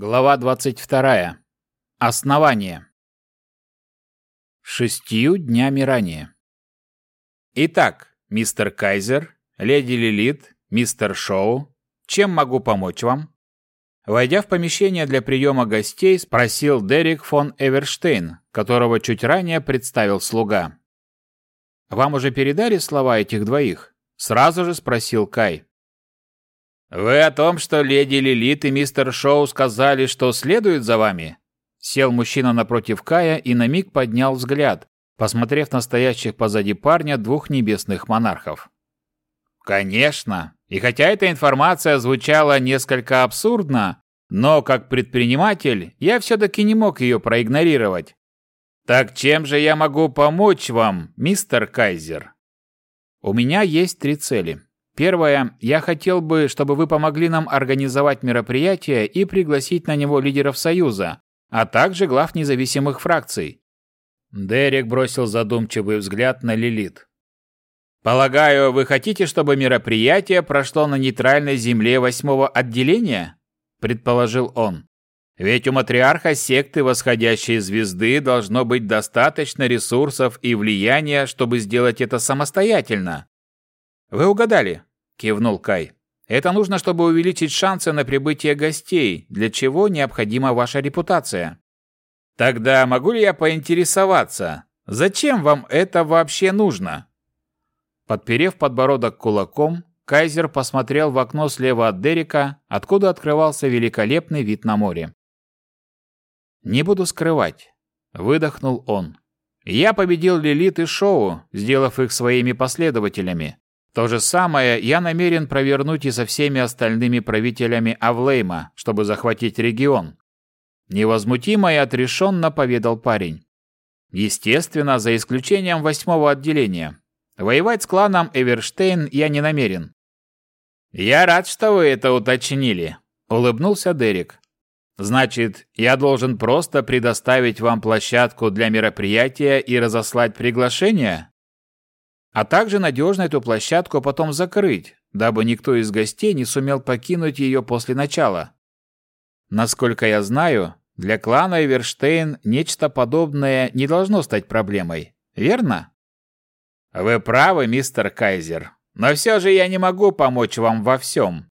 Глава 22. Основание. Шестью днями ранее. Итак, мистер Кайзер, леди Лилит, мистер Шоу, чем могу помочь вам? Войдя в помещение для приема гостей, спросил Дерек фон Эверштейн, которого чуть ранее представил слуга. «Вам уже передали слова этих двоих?» Сразу же спросил Кай. «Вы о том, что леди Лилит и мистер Шоу сказали, что следуют за вами?» Сел мужчина напротив Кая и на миг поднял взгляд, посмотрев на стоящих позади парня двух небесных монархов. «Конечно. И хотя эта информация звучала несколько абсурдно, но как предприниматель я все-таки не мог ее проигнорировать. Так чем же я могу помочь вам, мистер Кайзер?» «У меня есть три цели», Первое, я хотел бы, чтобы вы помогли нам организовать мероприятие и пригласить на него лидеров Союза, а также глав независимых фракций. Дерек бросил задумчивый взгляд на Лилит. Полагаю, вы хотите, чтобы мероприятие прошло на нейтральной земле восьмого отделения? предположил он. Ведь у матриарха секты восходящей звезды должно быть достаточно ресурсов и влияния, чтобы сделать это самостоятельно. Вы угадали кивнул Кай. Это нужно, чтобы увеличить шансы на прибытие гостей, для чего необходима ваша репутация. Тогда могу ли я поинтересоваться, зачем вам это вообще нужно? Подперев подбородок кулаком, Кайзер посмотрел в окно слева от Дерека, откуда открывался великолепный вид на море. «Не буду скрывать», — выдохнул он. «Я победил Лилит и Шоу, сделав их своими последователями. То же самое я намерен провернуть и со всеми остальными правителями Авлейма, чтобы захватить регион. Невозмутимо и отрешенно поведал парень. Естественно, за исключением восьмого отделения. Воевать с кланом Эверштейн я не намерен. «Я рад, что вы это уточнили», — улыбнулся Дерек. «Значит, я должен просто предоставить вам площадку для мероприятия и разослать приглашение?» А также надежно эту площадку потом закрыть, дабы никто из гостей не сумел покинуть ее после начала. Насколько я знаю, для клана Эверштейн нечто подобное не должно стать проблемой, верно? Вы правы, мистер Кайзер, но все же я не могу помочь вам во всем.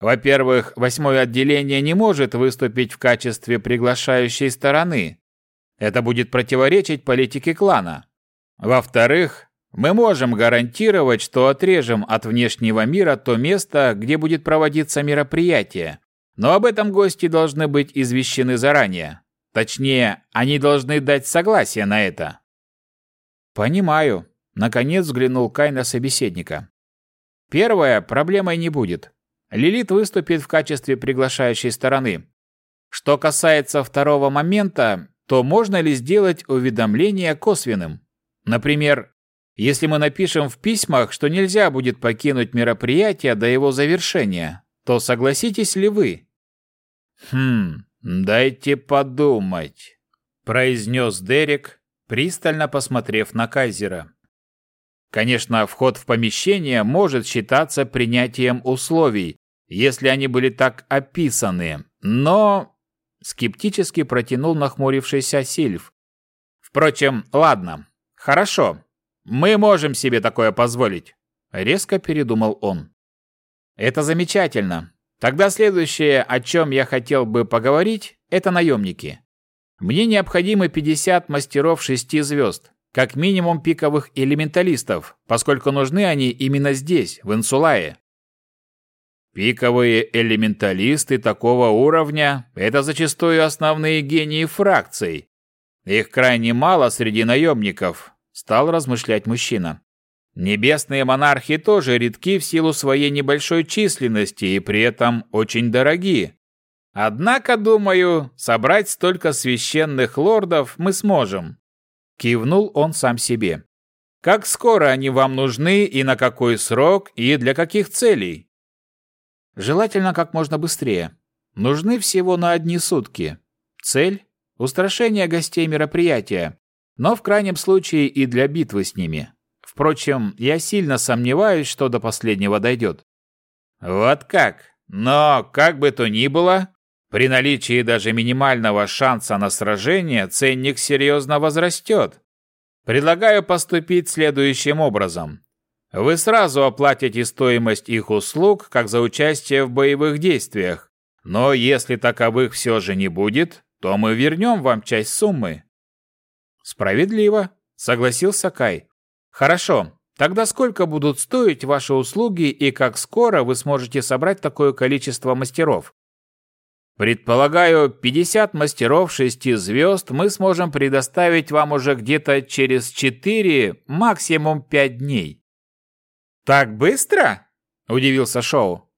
Во-первых, восьмое отделение не может выступить в качестве приглашающей стороны. Это будет противоречить политике клана. Во-вторых, мы можем гарантировать, что отрежем от внешнего мира то место, где будет проводиться мероприятие. Но об этом гости должны быть извещены заранее. Точнее, они должны дать согласие на это. Понимаю. Наконец взглянул Кай на собеседника. Первое, проблемой не будет. Лилит выступит в качестве приглашающей стороны. Что касается второго момента, то можно ли сделать уведомление косвенным? Например, если мы напишем в письмах, что нельзя будет покинуть мероприятие до его завершения, то согласитесь ли вы? Хм, дайте подумать, произнес Дерек, пристально посмотрев на Кайзера. Конечно, вход в помещение может считаться принятием условий, если они были так описаны, но скептически протянул нахмурившийся Сильв. Впрочем, ладно. Хорошо. Мы можем себе такое позволить, резко передумал он. Это замечательно. Тогда следующее, о чем я хотел бы поговорить, это наемники. Мне необходимы 50 мастеров шести звезд, как минимум пиковых элементалистов, поскольку нужны они именно здесь, в Инсулае. Пиковые элементалисты такого уровня – это зачастую основные гении фракций. Их крайне мало среди наемников, стал размышлять мужчина. Небесные монархи тоже редки в силу своей небольшой численности и при этом очень дороги. Однако, думаю, собрать столько священных лордов мы сможем. Кивнул он сам себе. Как скоро они вам нужны и на какой срок и для каких целей? Желательно как можно быстрее. Нужны всего на одни сутки. Цель – устрашение гостей мероприятия, но в крайнем случае и для битвы с ними. Впрочем, я сильно сомневаюсь, что до последнего дойдет. Вот как? Но, как бы то ни было, При наличии даже минимального шанса на сражение ценник серьезно возрастет. Предлагаю поступить следующим образом. Вы сразу оплатите стоимость их услуг, как за участие в боевых действиях. Но если таковых все же не будет, то мы вернем вам часть суммы. Справедливо, согласился Кай. Хорошо, тогда сколько будут стоить ваши услуги и как скоро вы сможете собрать такое количество мастеров? Предполагаю, 50 мастеров шести звезд мы сможем предоставить вам уже где-то через 4, максимум 5 дней. «Так быстро?» – удивился Шоу.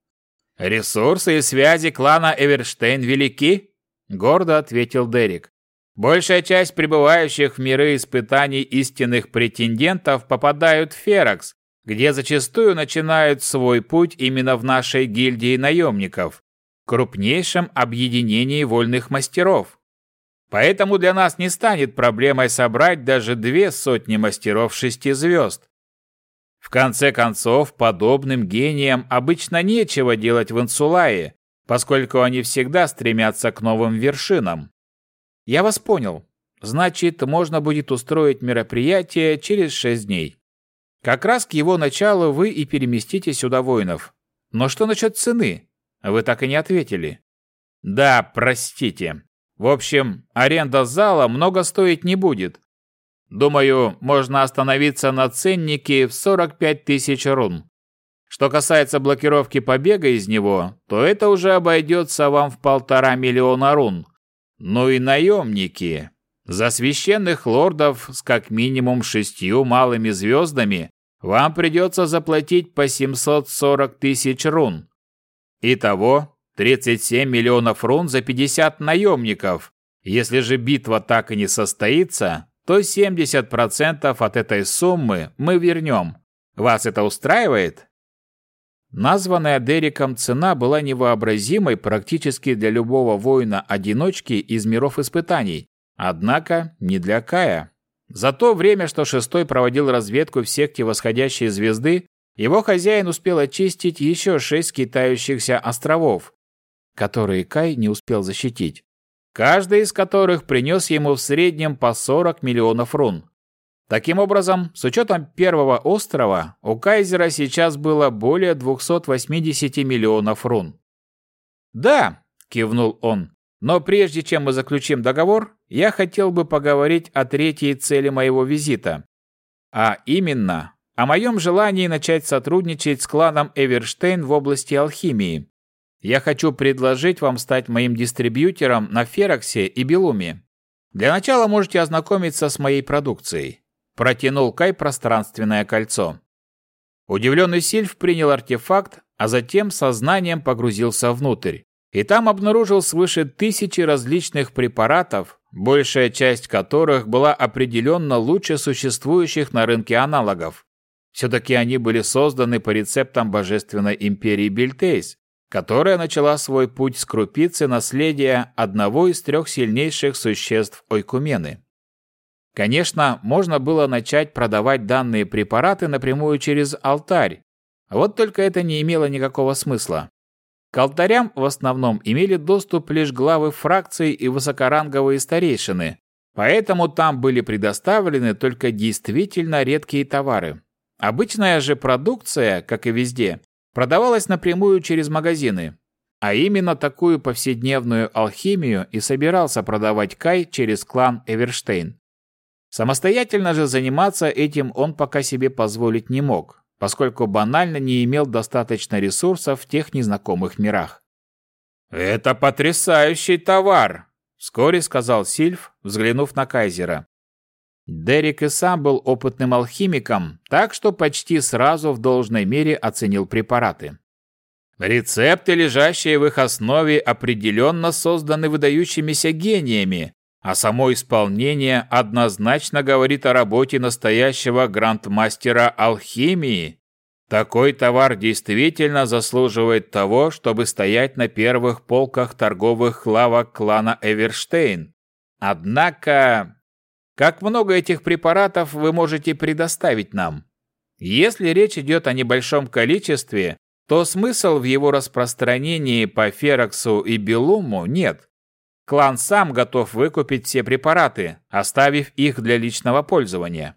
«Ресурсы и связи клана Эверштейн велики», – гордо ответил Дерек. «Большая часть прибывающих в миры испытаний истинных претендентов попадают в Феракс, где зачастую начинают свой путь именно в нашей гильдии наемников, крупнейшем объединении вольных мастеров. Поэтому для нас не станет проблемой собрать даже две сотни мастеров шести звезд. В конце концов, подобным гениям обычно нечего делать в Инсулае, поскольку они всегда стремятся к новым вершинам. Я вас понял. Значит, можно будет устроить мероприятие через шесть дней. Как раз к его началу вы и переместите сюда воинов. Но что насчет цены? Вы так и не ответили. Да, простите. В общем, аренда зала много стоить не будет, Думаю, можно остановиться на ценнике в 45 тысяч рун. Что касается блокировки побега из него, то это уже обойдется вам в полтора миллиона рун. Ну и наемники. За священных лордов с как минимум шестью малыми звездами вам придется заплатить по 740 тысяч рун. Итого 37 миллионов рун за 50 наемников. Если же битва так и не состоится, то 70% от этой суммы мы вернем. Вас это устраивает? Названная Дериком цена была невообразимой практически для любого воина-одиночки из миров испытаний, однако не для Кая. За то время, что шестой проводил разведку в секте восходящей звезды, его хозяин успел очистить еще шесть китающихся островов, которые Кай не успел защитить каждый из которых принес ему в среднем по 40 миллионов рун. Таким образом, с учетом первого острова, у Кайзера сейчас было более 280 миллионов рун. «Да», – кивнул он, – «но прежде чем мы заключим договор, я хотел бы поговорить о третьей цели моего визита, а именно о моем желании начать сотрудничать с кланом Эверштейн в области алхимии. Я хочу предложить вам стать моим дистрибьютором на Фероксе и Белуме. Для начала можете ознакомиться с моей продукцией. Протянул Кай пространственное кольцо. Удивленный Сильф принял артефакт, а затем сознанием погрузился внутрь. И там обнаружил свыше тысячи различных препаратов, большая часть которых была определенно лучше существующих на рынке аналогов. Все-таки они были созданы по рецептам Божественной Империи Бельтейс, которая начала свой путь с крупицы наследия одного из трех сильнейших существ Ойкумены. Конечно, можно было начать продавать данные препараты напрямую через алтарь, вот только это не имело никакого смысла. К алтарям в основном имели доступ лишь главы фракций и высокоранговые старейшины, поэтому там были предоставлены только действительно редкие товары. Обычная же продукция, как и везде, продавалась напрямую через магазины. А именно такую повседневную алхимию и собирался продавать Кай через клан Эверштейн. Самостоятельно же заниматься этим он пока себе позволить не мог, поскольку банально не имел достаточно ресурсов в тех незнакомых мирах. «Это потрясающий товар!» – вскоре сказал Сильф, взглянув на Кайзера. Дерек и сам был опытным алхимиком, так что почти сразу в должной мере оценил препараты. Рецепты, лежащие в их основе, определенно созданы выдающимися гениями, а само исполнение однозначно говорит о работе настоящего грандмастера алхимии. Такой товар действительно заслуживает того, чтобы стоять на первых полках торговых лавок клана Эверштейн. Однако как много этих препаратов вы можете предоставить нам? Если речь идет о небольшом количестве, то смысл в его распространении по Фероксу и Белуму нет. Клан сам готов выкупить все препараты, оставив их для личного пользования.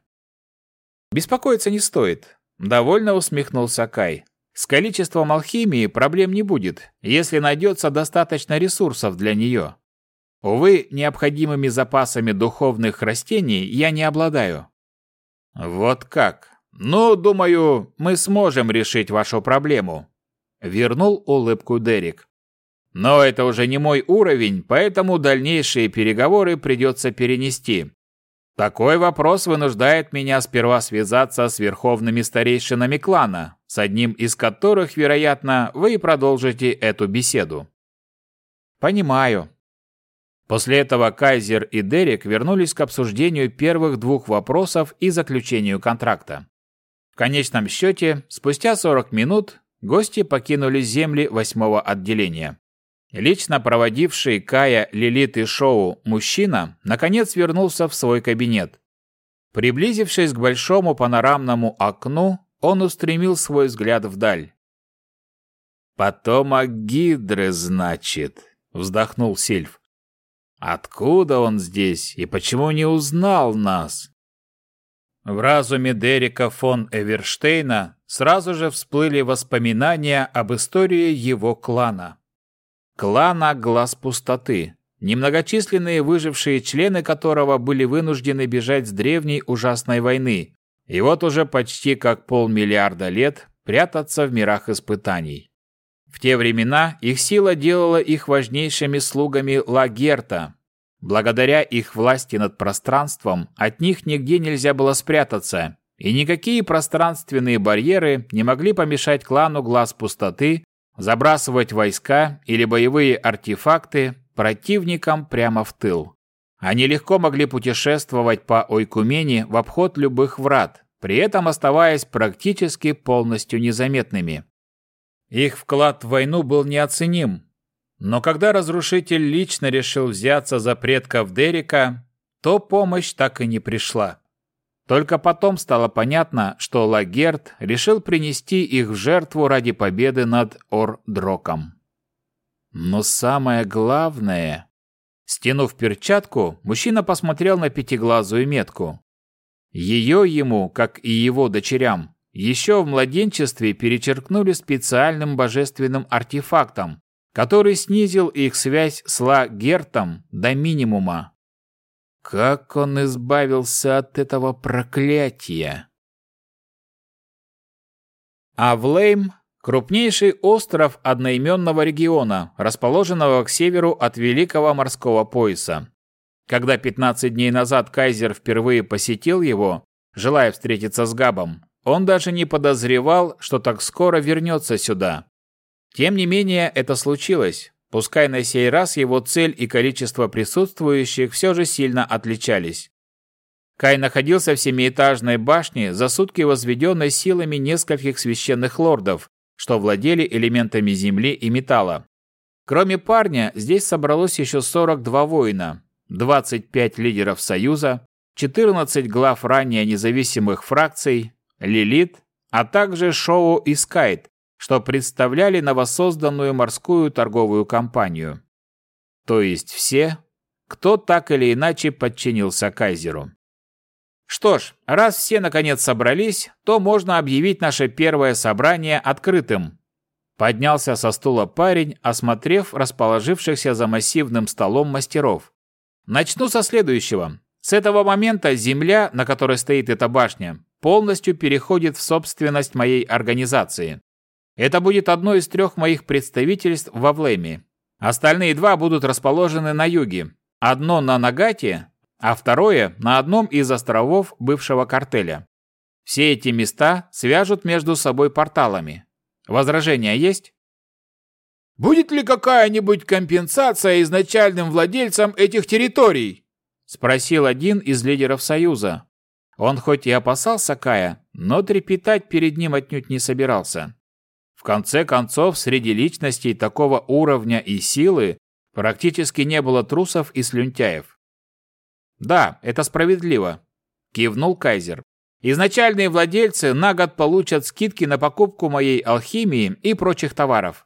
Беспокоиться не стоит, довольно усмехнулся Кай. С количеством алхимии проблем не будет, если найдется достаточно ресурсов для нее. Увы, необходимыми запасами духовных растений я не обладаю. Вот как? Ну, думаю, мы сможем решить вашу проблему. Вернул улыбку Дерек. Но это уже не мой уровень, поэтому дальнейшие переговоры придется перенести. Такой вопрос вынуждает меня сперва связаться с верховными старейшинами клана, с одним из которых, вероятно, вы продолжите эту беседу. Понимаю, После этого Кайзер и Дерек вернулись к обсуждению первых двух вопросов и заключению контракта. В конечном счете, спустя 40 минут гости покинули земли восьмого отделения. Лично проводивший Кая, Лилит и Шоу мужчина наконец вернулся в свой кабинет. Приблизившись к большому панорамному окну, он устремил свой взгляд вдаль. «Потомок Гидры, значит», — вздохнул Сильф. Откуда он здесь и почему не узнал нас? В разуме Дерека фон Эверштейна сразу же всплыли воспоминания об истории его клана. Клана Глаз Пустоты, немногочисленные выжившие члены которого были вынуждены бежать с древней ужасной войны, и вот уже почти как полмиллиарда лет прятаться в мирах испытаний. В те времена их сила делала их важнейшими слугами Лагерта. Благодаря их власти над пространством от них нигде нельзя было спрятаться, и никакие пространственные барьеры не могли помешать клану Глаз Пустоты забрасывать войска или боевые артефакты противникам прямо в тыл. Они легко могли путешествовать по Ойкумене в обход любых врат, при этом оставаясь практически полностью незаметными. Их вклад в войну был неоценим. Но когда разрушитель лично решил взяться за предков Дерека, то помощь так и не пришла. Только потом стало понятно, что Лагерт решил принести их в жертву ради победы над Ордроком. Но самое главное... Стянув перчатку, мужчина посмотрел на пятиглазую метку. Ее ему, как и его дочерям, еще в младенчестве перечеркнули специальным божественным артефактом, который снизил их связь с Ла-Гертом до минимума. Как он избавился от этого проклятия? Авлейм – крупнейший остров одноименного региона, расположенного к северу от Великого морского пояса. Когда 15 дней назад Кайзер впервые посетил его, желая встретиться с Габом, он даже не подозревал, что так скоро вернется сюда. Тем не менее, это случилось. Пускай на сей раз его цель и количество присутствующих все же сильно отличались. Кай находился в семиэтажной башне, за сутки возведенной силами нескольких священных лордов, что владели элементами земли и металла. Кроме парня, здесь собралось еще 42 воина, 25 лидеров Союза, 14 глав ранее независимых фракций, Лилит, а также Шоу и Скайт, что представляли новосозданную морскую торговую компанию. То есть все, кто так или иначе подчинился кайзеру. Что ж, раз все наконец собрались, то можно объявить наше первое собрание открытым. Поднялся со стула парень, осмотрев расположившихся за массивным столом мастеров. Начну со следующего. С этого момента земля, на которой стоит эта башня, полностью переходит в собственность моей организации. Это будет одно из трех моих представительств во Влеме. Остальные два будут расположены на юге. Одно на Нагате, а второе на одном из островов бывшего картеля. Все эти места свяжут между собой порталами. Возражения есть? Будет ли какая-нибудь компенсация изначальным владельцам этих территорий? Спросил один из лидеров Союза, он хоть и опасался Кая, но трепетать перед ним отнюдь не собирался. В конце концов, среди личностей такого уровня и силы практически не было трусов и слюнтяев. «Да, это справедливо», – кивнул Кайзер. Изначальные владельцы на год получат скидки на покупку моей алхимии и прочих товаров.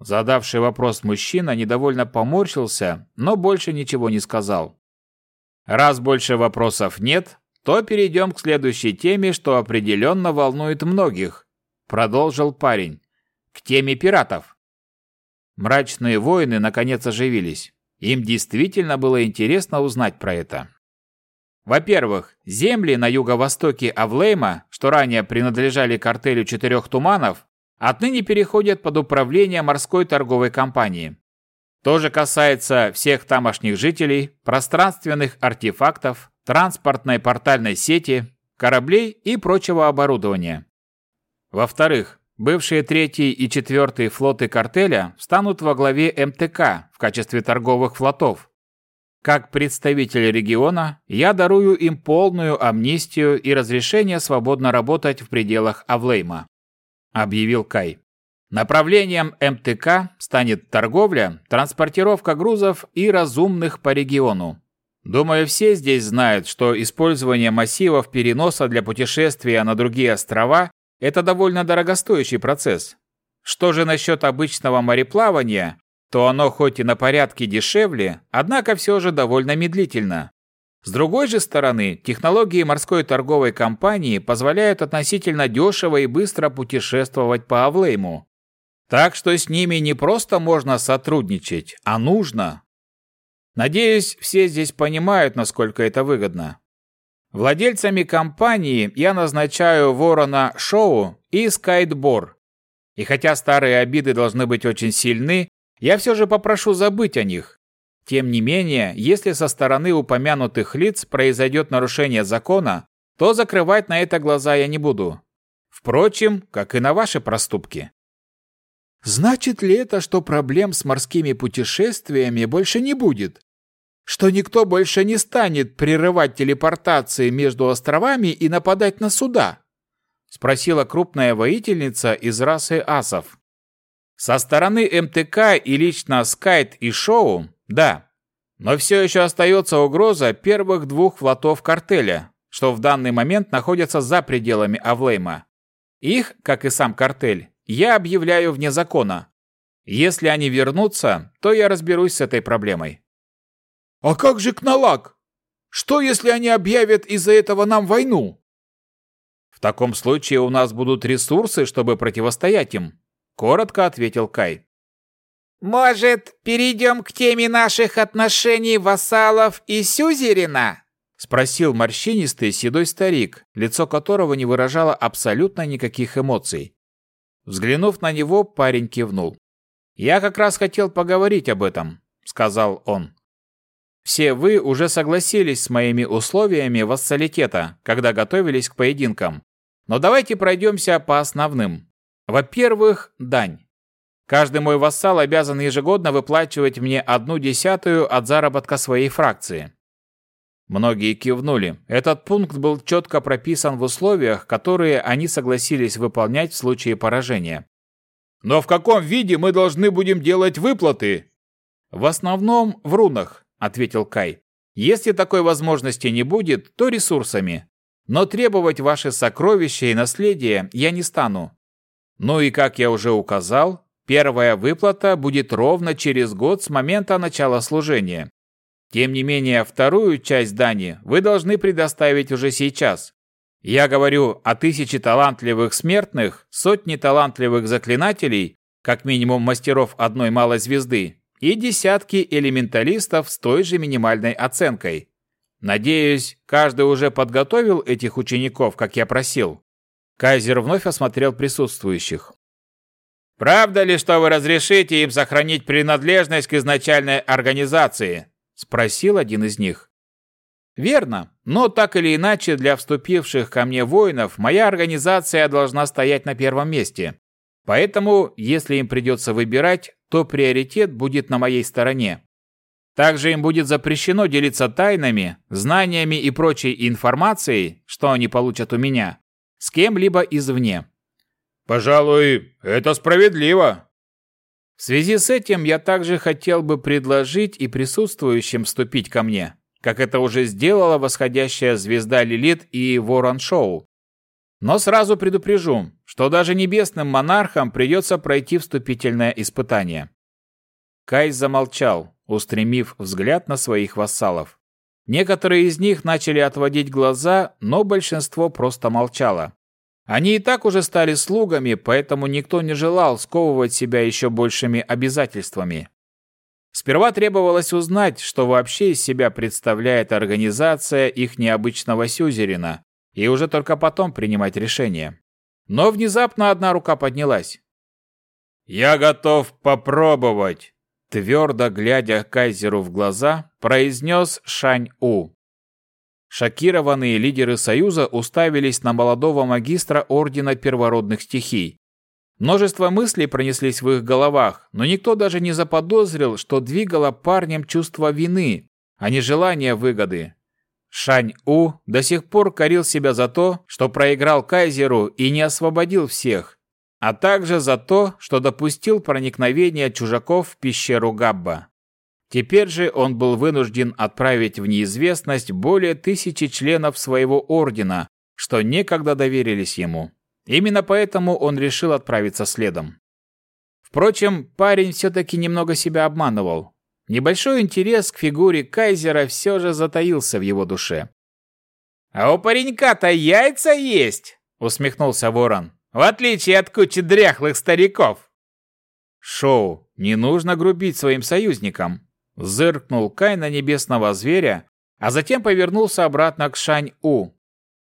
Задавший вопрос мужчина недовольно поморщился, но больше ничего не сказал. Раз больше вопросов нет, то перейдем к следующей теме, что определенно волнует многих, продолжил парень. К теме пиратов. Мрачные воины наконец оживились. Им действительно было интересно узнать про это. Во-первых, земли на юго-востоке Авлейма, что ранее принадлежали картелю Четырех Туманов, отныне переходят под управление морской торговой компании. То же касается всех тамошних жителей, пространственных артефактов, транспортной портальной сети, кораблей и прочего оборудования. Во-вторых, бывшие третий и четвертый флоты картеля встанут во главе МТК в качестве торговых флотов. Как представитель региона, я дарую им полную амнистию и разрешение свободно работать в пределах Авлейма объявил Кай. Направлением МТК станет торговля, транспортировка грузов и разумных по региону. Думаю, все здесь знают, что использование массивов переноса для путешествия на другие острова – это довольно дорогостоящий процесс. Что же насчет обычного мореплавания, то оно хоть и на порядке дешевле, однако все же довольно медлительно. С другой же стороны, технологии морской торговой компании позволяют относительно дешево и быстро путешествовать по Авлейму. Так что с ними не просто можно сотрудничать, а нужно. Надеюсь, все здесь понимают, насколько это выгодно. Владельцами компании я назначаю Ворона Шоу и Скайтбор. И хотя старые обиды должны быть очень сильны, я все же попрошу забыть о них. Тем не менее, если со стороны упомянутых лиц произойдет нарушение закона, то закрывать на это глаза я не буду. Впрочем, как и на ваши проступки. Значит ли это, что проблем с морскими путешествиями больше не будет? Что никто больше не станет прерывать телепортации между островами и нападать на суда? Спросила крупная воительница из расы асов. Со стороны МТК и лично Скайт и Шоу да, но все еще остается угроза первых двух флотов картеля, что в данный момент находятся за пределами Авлейма. Их, как и сам картель, я объявляю вне закона. Если они вернутся, то я разберусь с этой проблемой. А как же Кналак? Что, если они объявят из-за этого нам войну? В таком случае у нас будут ресурсы, чтобы противостоять им, коротко ответил Кай. «Может, перейдем к теме наших отношений вассалов и сюзерена?» — спросил морщинистый седой старик, лицо которого не выражало абсолютно никаких эмоций. Взглянув на него, парень кивнул. «Я как раз хотел поговорить об этом», — сказал он. «Все вы уже согласились с моими условиями вассалитета, когда готовились к поединкам. Но давайте пройдемся по основным. Во-первых, дань. Каждый мой вассал обязан ежегодно выплачивать мне одну десятую от заработка своей фракции. Многие кивнули. Этот пункт был четко прописан в условиях, которые они согласились выполнять в случае поражения. «Но в каком виде мы должны будем делать выплаты?» «В основном в рунах», — ответил Кай. «Если такой возможности не будет, то ресурсами. Но требовать ваши сокровища и наследие я не стану. Ну и, как я уже указал, Первая выплата будет ровно через год с момента начала служения. Тем не менее, вторую часть дани вы должны предоставить уже сейчас. Я говорю о тысяче талантливых смертных, сотни талантливых заклинателей, как минимум мастеров одной малой звезды, и десятки элементалистов с той же минимальной оценкой. Надеюсь, каждый уже подготовил этих учеников, как я просил. Кайзер вновь осмотрел присутствующих. «Правда ли, что вы разрешите им сохранить принадлежность к изначальной организации?» – спросил один из них. «Верно, но так или иначе для вступивших ко мне воинов моя организация должна стоять на первом месте. Поэтому, если им придется выбирать, то приоритет будет на моей стороне. Также им будет запрещено делиться тайнами, знаниями и прочей информацией, что они получат у меня, с кем-либо извне. Пожалуй, это справедливо. В связи с этим я также хотел бы предложить и присутствующим вступить ко мне. как это уже сделала восходящая звезда Лилит и Ворон Шоу. Но сразу предупрежу, что даже небесным монархам придется пройти вступительное испытание. Кай замолчал, устремив взгляд на своих вассалов. Некоторые из них начали отводить глаза, но большинство просто молчало. Они и так уже стали слугами, поэтому никто не желал сковывать себя еще большими обязательствами. Сперва требовалось узнать, что вообще из себя представляет организация их необычного сюзерина, и уже только потом принимать решение. Но внезапно одна рука поднялась. «Я готов попробовать!» Твердо глядя Кайзеру в глаза, произнес Шань-У. Шокированные лидеры Союза уставились на молодого магистра Ордена Первородных Стихий. Множество мыслей пронеслись в их головах, но никто даже не заподозрил, что двигало парнем чувство вины, а не желание выгоды. Шань-У до сих пор корил себя за то, что проиграл Кайзеру и не освободил всех, а также за то, что допустил проникновение чужаков в пещеру Габба. Теперь же он был вынужден отправить в неизвестность более тысячи членов своего ордена, что некогда доверились ему. Именно поэтому он решил отправиться следом. Впрочем, парень все-таки немного себя обманывал. Небольшой интерес к фигуре Кайзера все же затаился в его душе. «А у паренька-то яйца есть!» — усмехнулся Ворон. «В отличие от кучи дряхлых стариков!» «Шоу, не нужно грубить своим союзникам!» Зыркнул Кай на небесного зверя, а затем повернулся обратно к Шань-У.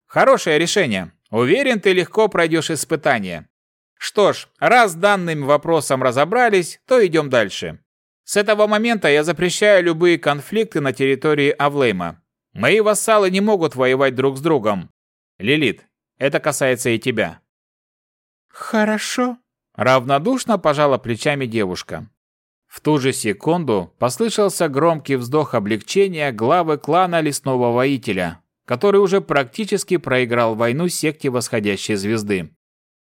«Хорошее решение. Уверен, ты легко пройдешь испытание. Что ж, раз данным вопросом разобрались, то идем дальше. С этого момента я запрещаю любые конфликты на территории Авлейма. Мои вассалы не могут воевать друг с другом. Лилит, это касается и тебя. Хорошо. Равнодушно пожала плечами девушка. В ту же секунду послышался громкий вздох облегчения главы клана Лесного Воителя, который уже практически проиграл войну секте Восходящей Звезды.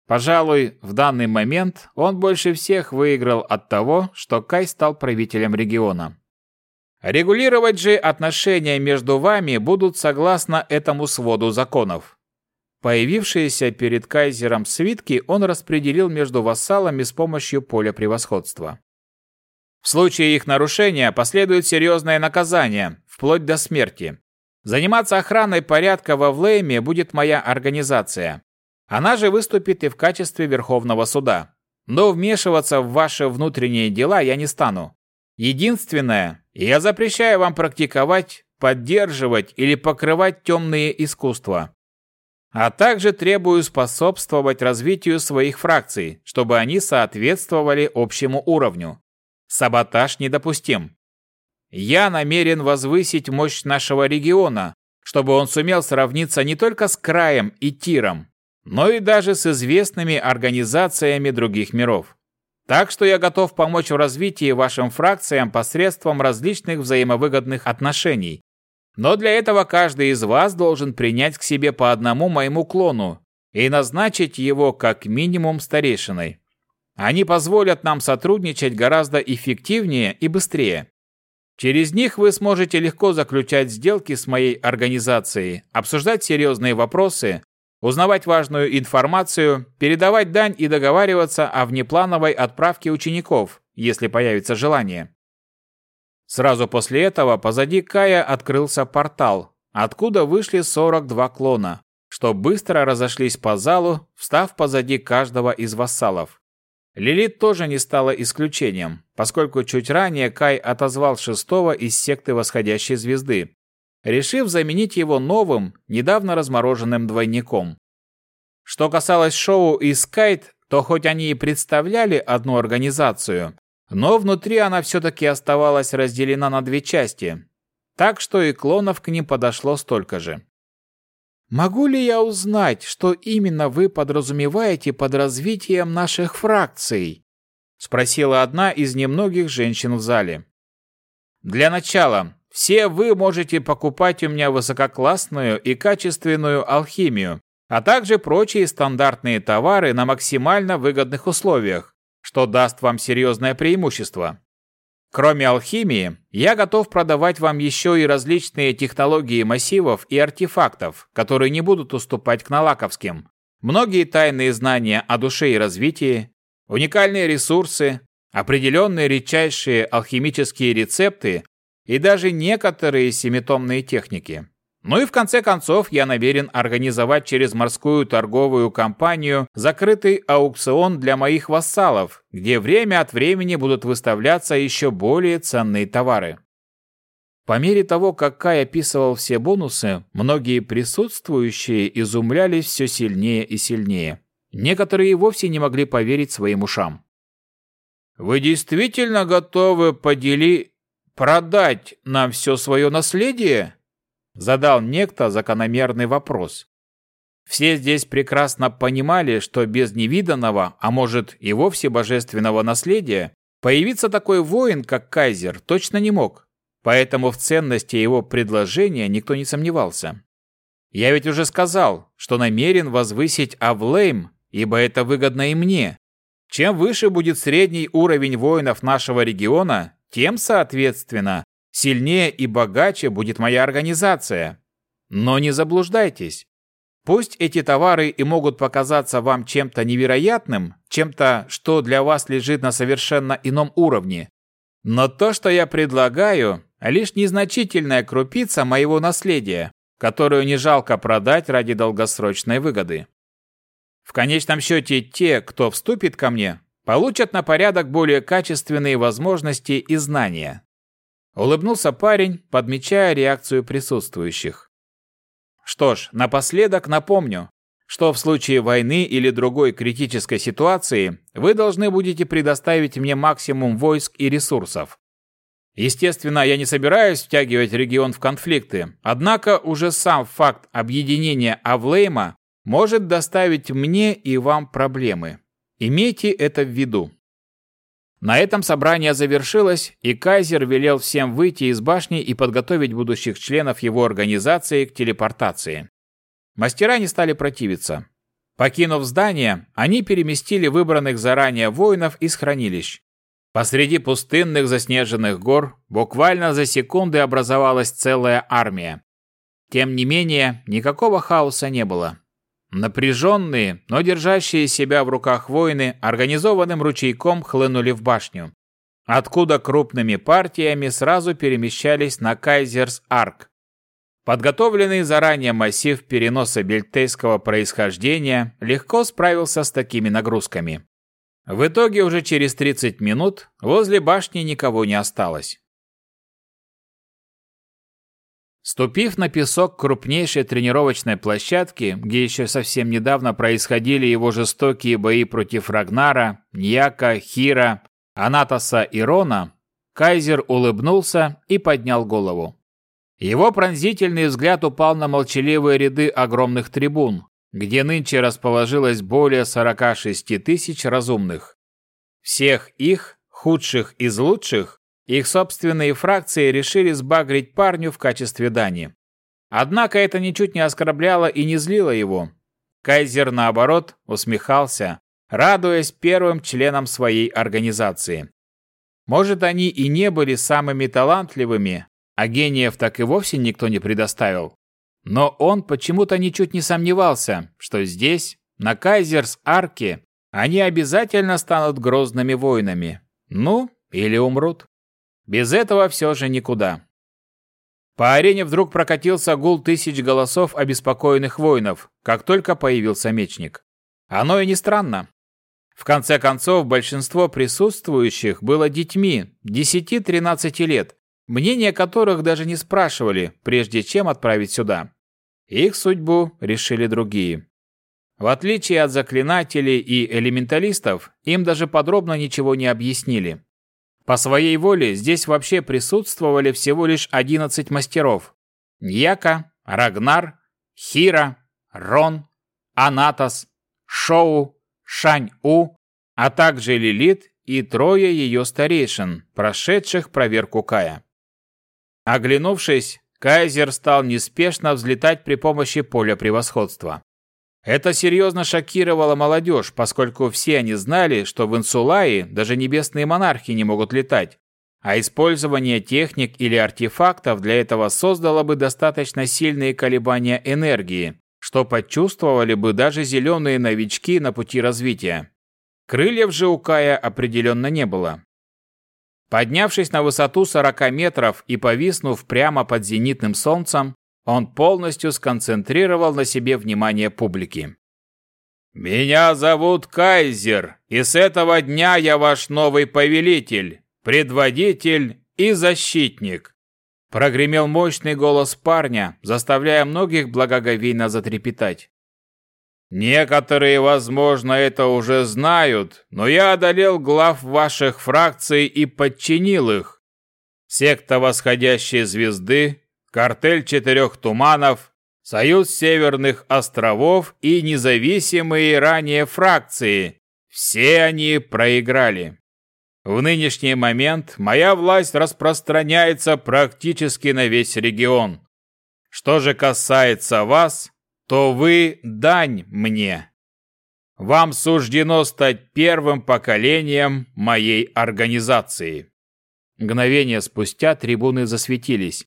Пожалуй, в данный момент он больше всех выиграл от того, что Кай стал правителем региона. Регулировать же отношения между вами будут согласно этому своду законов. Появившиеся перед кайзером свитки он распределил между вассалами с помощью поля превосходства. В случае их нарушения последует серьезное наказание, вплоть до смерти. Заниматься охраной порядка во Влейме будет моя организация. Она же выступит и в качестве Верховного суда. Но вмешиваться в ваши внутренние дела я не стану. Единственное, я запрещаю вам практиковать, поддерживать или покрывать темные искусства. А также требую способствовать развитию своих фракций, чтобы они соответствовали общему уровню. Саботаж недопустим. Я намерен возвысить мощь нашего региона, чтобы он сумел сравниться не только с краем и тиром, но и даже с известными организациями других миров. Так что я готов помочь в развитии вашим фракциям посредством различных взаимовыгодных отношений. Но для этого каждый из вас должен принять к себе по одному моему клону и назначить его как минимум старейшиной. Они позволят нам сотрудничать гораздо эффективнее и быстрее. Через них вы сможете легко заключать сделки с моей организацией, обсуждать серьезные вопросы, узнавать важную информацию, передавать дань и договариваться о внеплановой отправке учеников, если появится желание. Сразу после этого позади Кая открылся портал, откуда вышли 42 клона, что быстро разошлись по залу, встав позади каждого из вассалов. Лилит тоже не стала исключением, поскольку чуть ранее Кай отозвал шестого из секты восходящей звезды, решив заменить его новым, недавно размороженным двойником. Что касалось Шоу и Скайт, то хоть они и представляли одну организацию, но внутри она все-таки оставалась разделена на две части, так что и клонов к ним подошло столько же. «Могу ли я узнать, что именно вы подразумеваете под развитием наших фракций?» — спросила одна из немногих женщин в зале. «Для начала, все вы можете покупать у меня высококлассную и качественную алхимию, а также прочие стандартные товары на максимально выгодных условиях, что даст вам серьезное преимущество. Кроме алхимии, я готов продавать вам еще и различные технологии массивов и артефактов, которые не будут уступать к налаковским. Многие тайные знания о душе и развитии, уникальные ресурсы, определенные редчайшие алхимические рецепты и даже некоторые семитомные техники. Ну и в конце концов я намерен организовать через морскую торговую компанию закрытый аукцион для моих вассалов, где время от времени будут выставляться еще более ценные товары. По мере того, как Кай описывал все бонусы, многие присутствующие изумлялись все сильнее и сильнее. Некоторые вовсе не могли поверить своим ушам. «Вы действительно готовы поделить, продать нам все свое наследие?» Задал некто закономерный вопрос. Все здесь прекрасно понимали, что без невиданного, а может и вовсе божественного наследия, появиться такой воин, как Кайзер, точно не мог. Поэтому в ценности его предложения никто не сомневался. Я ведь уже сказал, что намерен возвысить Авлейм, ибо это выгодно и мне. Чем выше будет средний уровень воинов нашего региона, тем, соответственно, сильнее и богаче будет моя организация. Но не заблуждайтесь. Пусть эти товары и могут показаться вам чем-то невероятным, чем-то, что для вас лежит на совершенно ином уровне, но то, что я предлагаю, лишь незначительная крупица моего наследия, которую не жалко продать ради долгосрочной выгоды. В конечном счете, те, кто вступит ко мне, получат на порядок более качественные возможности и знания. Улыбнулся парень, подмечая реакцию присутствующих. Что ж, напоследок напомню, что в случае войны или другой критической ситуации вы должны будете предоставить мне максимум войск и ресурсов. Естественно, я не собираюсь втягивать регион в конфликты, однако уже сам факт объединения Авлейма может доставить мне и вам проблемы. Имейте это в виду. На этом собрание завершилось, и Кайзер велел всем выйти из башни и подготовить будущих членов его организации к телепортации. Мастера не стали противиться. Покинув здание, они переместили выбранных заранее воинов из хранилищ. Посреди пустынных заснеженных гор буквально за секунды образовалась целая армия. Тем не менее, никакого хаоса не было. Напряженные, но держащие себя в руках воины организованным ручейком хлынули в башню, откуда крупными партиями сразу перемещались на Кайзерс-Арк. Подготовленный заранее массив переноса бельтейского происхождения легко справился с такими нагрузками. В итоге уже через 30 минут возле башни никого не осталось. Ступив на песок крупнейшей тренировочной площадки, где еще совсем недавно происходили его жестокие бои против Рагнара, Ньяка, Хира, Анатоса и Рона, Кайзер улыбнулся и поднял голову. Его пронзительный взгляд упал на молчаливые ряды огромных трибун, где нынче расположилось более 46 тысяч разумных. Всех их, худших из лучших, их собственные фракции решили сбагрить парню в качестве дани. Однако это ничуть не оскорбляло и не злило его. Кайзер, наоборот, усмехался, радуясь первым членам своей организации. Может, они и не были самыми талантливыми, а гениев так и вовсе никто не предоставил. Но он почему-то ничуть не сомневался, что здесь, на Кайзерс-Арке, они обязательно станут грозными воинами. Ну, или умрут. Без этого все же никуда. По арене вдруг прокатился гул тысяч голосов обеспокоенных воинов, как только появился мечник. Оно и не странно. В конце концов, большинство присутствующих было детьми 10-13 лет, мнение которых даже не спрашивали, прежде чем отправить сюда. Их судьбу решили другие. В отличие от заклинателей и элементалистов, им даже подробно ничего не объяснили. По своей воле здесь вообще присутствовали всего лишь 11 мастеров. Яка, Рагнар, Хира, Рон, Анатос, Шоу, Шань-У, а также Лилит и трое ее старейшин, прошедших проверку Кая. Оглянувшись, Кайзер стал неспешно взлетать при помощи поля превосходства. Это серьезно шокировало молодежь, поскольку все они знали, что в Инсулае даже небесные монархи не могут летать, а использование техник или артефактов для этого создало бы достаточно сильные колебания энергии, что почувствовали бы даже зеленые новички на пути развития. Крыльев же у Кая определенно не было. Поднявшись на высоту 40 метров и повиснув прямо под зенитным солнцем, он полностью сконцентрировал на себе внимание публики. «Меня зовут Кайзер, и с этого дня я ваш новый повелитель, предводитель и защитник!» Прогремел мощный голос парня, заставляя многих благоговейно затрепетать. Некоторые, возможно, это уже знают, но я одолел глав ваших фракций и подчинил их. Секта Восходящей Звезды, Картель Четырех Туманов, Союз Северных Островов и независимые ранее фракции. Все они проиграли. В нынешний момент моя власть распространяется практически на весь регион. Что же касается вас, то вы дань мне. Вам суждено стать первым поколением моей организации. Мгновение спустя трибуны засветились.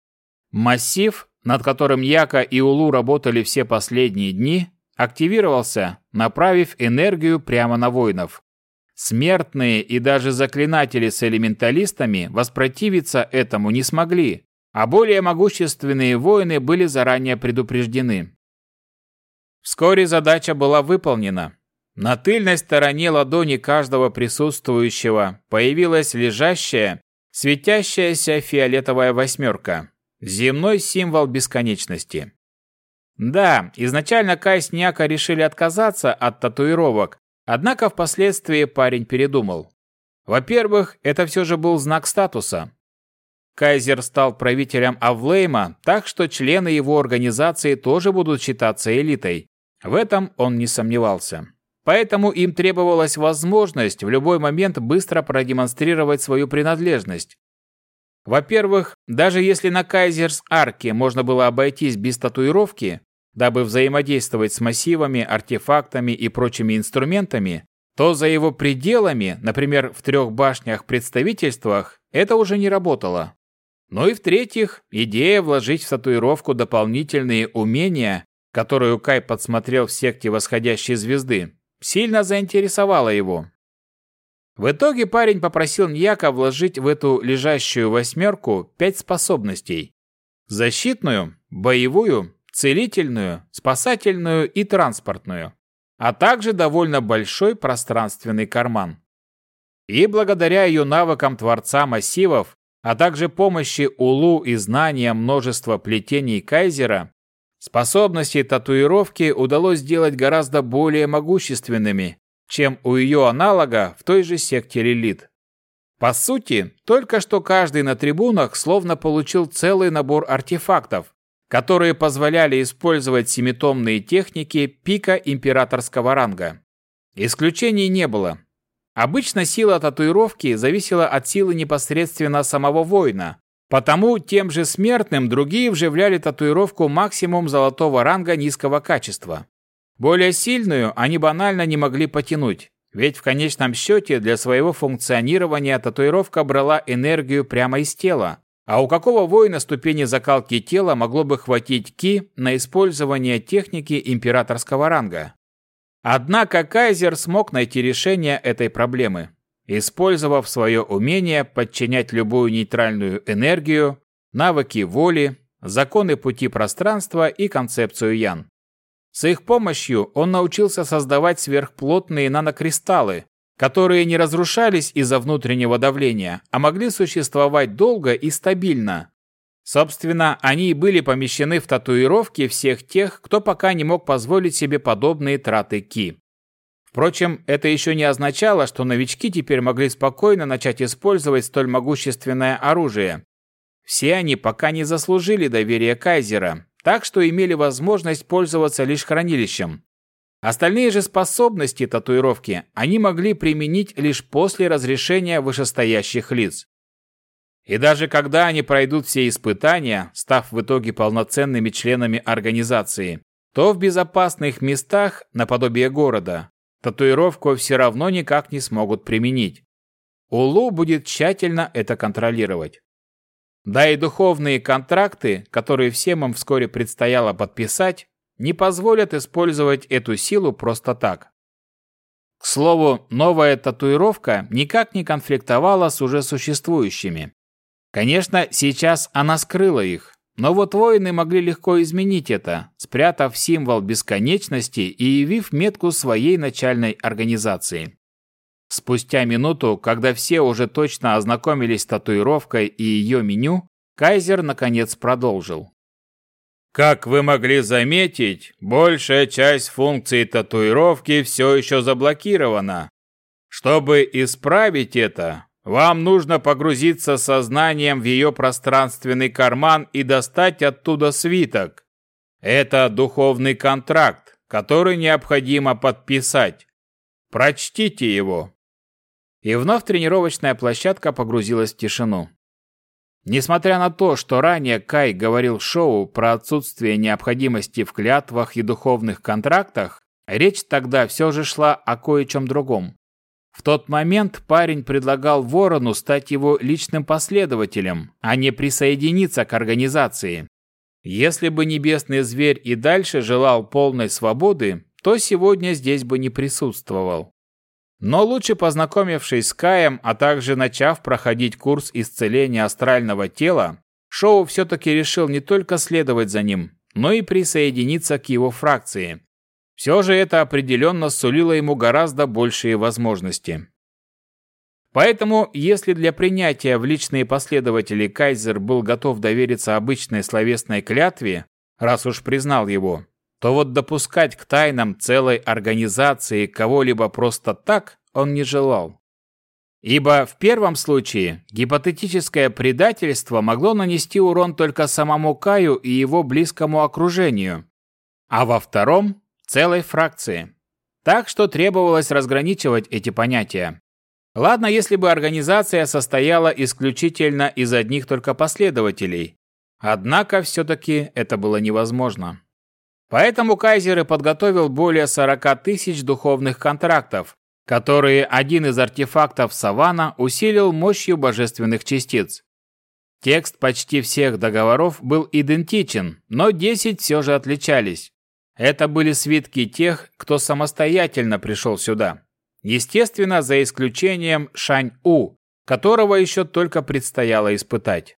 Массив, над которым Яка и Улу работали все последние дни, активировался, направив энергию прямо на воинов. Смертные и даже заклинатели с элементалистами воспротивиться этому не смогли, а более могущественные воины были заранее предупреждены. Вскоре задача была выполнена. На тыльной стороне ладони каждого присутствующего появилась лежащая, светящаяся фиолетовая восьмерка. Земной символ бесконечности. Да, изначально Кай с Няка решили отказаться от татуировок, однако впоследствии парень передумал. Во-первых, это все же был знак статуса. Кайзер стал правителем Авлейма, так что члены его организации тоже будут считаться элитой. В этом он не сомневался. Поэтому им требовалась возможность в любой момент быстро продемонстрировать свою принадлежность. Во-первых, даже если на Кайзерс-арке можно было обойтись без татуировки, дабы взаимодействовать с массивами, артефактами и прочими инструментами, то за его пределами, например, в трех башнях-представительствах, это уже не работало. Ну и в-третьих, идея вложить в татуировку дополнительные умения которую Кай подсмотрел в секте восходящей звезды, сильно заинтересовала его. В итоге парень попросил Ньяка вложить в эту лежащую восьмерку пять способностей. Защитную, боевую, целительную, спасательную и транспортную, а также довольно большой пространственный карман. И благодаря ее навыкам Творца массивов, а также помощи Улу и знания множества плетений Кайзера, Способности татуировки удалось сделать гораздо более могущественными, чем у ее аналога в той же секте Лилит. По сути, только что каждый на трибунах словно получил целый набор артефактов, которые позволяли использовать семитомные техники пика императорского ранга. Исключений не было. Обычно сила татуировки зависела от силы непосредственно самого воина, Потому тем же смертным другие вживляли татуировку максимум золотого ранга низкого качества. Более сильную они банально не могли потянуть, ведь в конечном счете для своего функционирования татуировка брала энергию прямо из тела. А у какого воина ступени закалки тела могло бы хватить ки на использование техники императорского ранга? Однако Кайзер смог найти решение этой проблемы использовав свое умение подчинять любую нейтральную энергию, навыки воли, законы пути пространства и концепцию Ян. С их помощью он научился создавать сверхплотные нанокристаллы, которые не разрушались из-за внутреннего давления, а могли существовать долго и стабильно. Собственно, они и были помещены в татуировки всех тех, кто пока не мог позволить себе подобные траты ки. Впрочем, это еще не означало, что новички теперь могли спокойно начать использовать столь могущественное оружие. Все они пока не заслужили доверия Кайзера, так что имели возможность пользоваться лишь хранилищем. Остальные же способности татуировки они могли применить лишь после разрешения вышестоящих лиц. И даже когда они пройдут все испытания, став в итоге полноценными членами организации, то в безопасных местах, наподобие города, татуировку все равно никак не смогут применить. Улу будет тщательно это контролировать. Да и духовные контракты, которые всем им вскоре предстояло подписать, не позволят использовать эту силу просто так. К слову, новая татуировка никак не конфликтовала с уже существующими. Конечно, сейчас она скрыла их, но вот воины могли легко изменить это, спрятав символ бесконечности и явив метку своей начальной организации. Спустя минуту, когда все уже точно ознакомились с татуировкой и ее меню, Кайзер наконец продолжил. Как вы могли заметить, большая часть функций татуировки все еще заблокирована. Чтобы исправить это, вам нужно погрузиться сознанием в ее пространственный карман и достать оттуда свиток. Это духовный контракт, который необходимо подписать. Прочтите его. И вновь тренировочная площадка погрузилась в тишину. Несмотря на то, что ранее Кай говорил Шоу про отсутствие необходимости в клятвах и духовных контрактах, речь тогда все же шла о кое-чем другом. В тот момент парень предлагал Ворону стать его личным последователем, а не присоединиться к организации. Если бы небесный зверь и дальше желал полной свободы, то сегодня здесь бы не присутствовал. Но лучше познакомившись с Каем, а также начав проходить курс исцеления астрального тела, Шоу все-таки решил не только следовать за ним, но и присоединиться к его фракции. Все же это определенно сулило ему гораздо большие возможности. Поэтому, если для принятия в личные последователи Кайзер был готов довериться обычной словесной клятве, раз уж признал его, то вот допускать к тайнам целой организации кого-либо просто так он не желал. Ибо в первом случае гипотетическое предательство могло нанести урон только самому Каю и его близкому окружению, а во втором – целой фракции. Так что требовалось разграничивать эти понятия. Ладно, если бы организация состояла исключительно из одних только последователей. Однако все-таки это было невозможно. Поэтому Кайзер и подготовил более 40 тысяч духовных контрактов, которые один из артефактов Савана усилил мощью божественных частиц. Текст почти всех договоров был идентичен, но 10 все же отличались. Это были свитки тех, кто самостоятельно пришел сюда. Естественно, за исключением Шань-У, которого еще только предстояло испытать.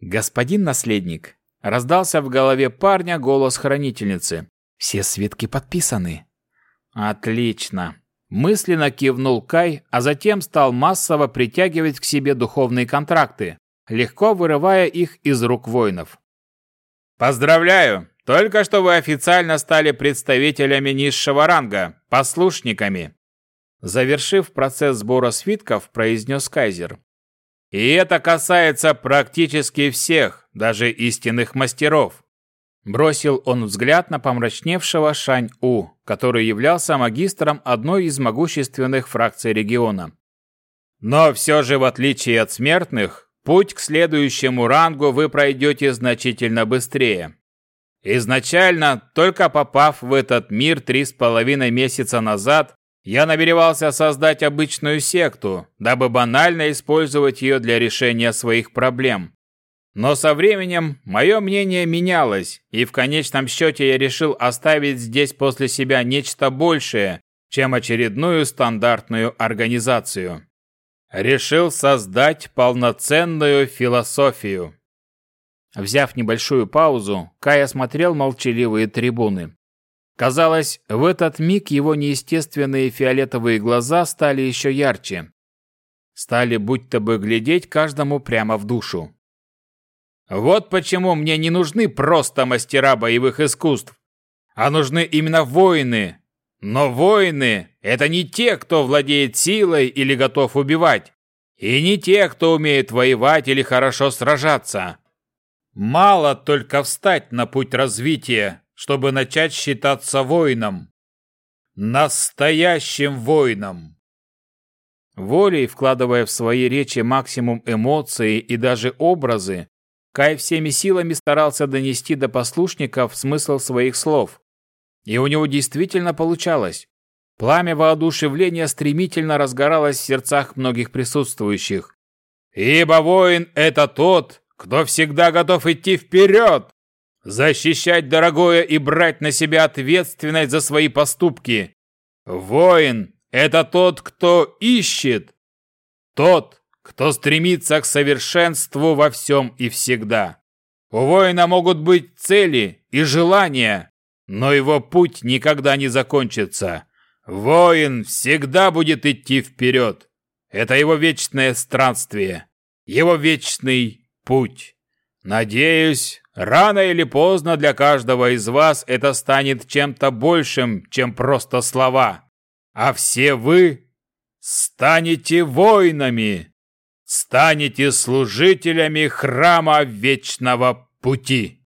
«Господин наследник, Раздался в голове парня голос хранительницы. «Все свитки подписаны». «Отлично». Мысленно кивнул Кай, а затем стал массово притягивать к себе духовные контракты, легко вырывая их из рук воинов. «Поздравляю! Только что вы официально стали представителями низшего ранга, послушниками!» Завершив процесс сбора свитков, произнес Кайзер. И это касается практически всех, даже истинных мастеров. Бросил он взгляд на помрачневшего Шань-У, который являлся магистром одной из могущественных фракций региона. Но все же, в отличие от смертных, путь к следующему рангу вы пройдете значительно быстрее. Изначально, только попав в этот мир три с половиной месяца назад, я намеревался создать обычную секту, дабы банально использовать ее для решения своих проблем. Но со временем мое мнение менялось, и в конечном счете я решил оставить здесь после себя нечто большее, чем очередную стандартную организацию. Решил создать полноценную философию. Взяв небольшую паузу, Кай осмотрел молчаливые трибуны. Казалось, в этот миг его неестественные фиолетовые глаза стали еще ярче. Стали будто бы глядеть каждому прямо в душу. Вот почему мне не нужны просто мастера боевых искусств, а нужны именно воины. Но воины – это не те, кто владеет силой или готов убивать, и не те, кто умеет воевать или хорошо сражаться. Мало только встать на путь развития, чтобы начать считаться воином. Настоящим воином. Волей, вкладывая в свои речи максимум эмоций и даже образы, Кай всеми силами старался донести до послушников смысл своих слов. И у него действительно получалось. Пламя воодушевления стремительно разгоралось в сердцах многих присутствующих. «Ибо воин — это тот, кто всегда готов идти вперед, защищать дорогое и брать на себя ответственность за свои поступки. Воин — это тот, кто ищет, тот, кто стремится к совершенству во всем и всегда. У воина могут быть цели и желания, но его путь никогда не закончится. Воин всегда будет идти вперед. Это его вечное странствие, его вечный путь. Надеюсь, рано или поздно для каждого из вас это станет чем-то большим, чем просто слова. А все вы станете воинами, станете служителями храма вечного пути.